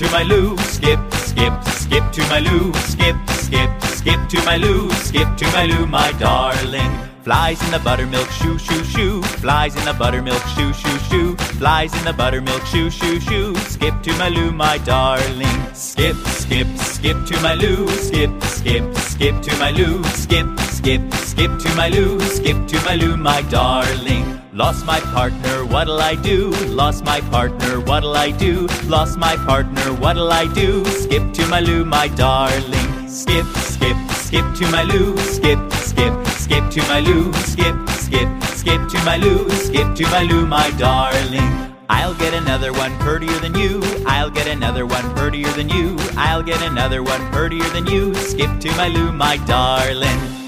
to my loo, skip, skip, skip to my loo, skip, skip, skip to my loo, skip to my loo, my darling. Flies in the buttermilk shoo shoo shoo. Flies in the buttermilk shoo shoo shoo. Flies in the buttermilk shoo shoo shoo. Skip to my loo, my darling. Skip, skip, skip to my loo. Skip, skip, skip to my loo. Skip, skip, skip to my loo. Skip to my loo, my darling. Lost my partner, what'll I do? Lost my partner, what'll I do? Lost my partner, what'll I do? Skip to my loo, my darling. Skip, skip, skip to my loo. Skip, skip, skip to my loo. Skip, skip, skip to my loo. Skip to my loo, my darling. I'll get another one prettier than you. I'll get another one prettier than you. I'll get another one prettier than you. Skip to my loo, my darling.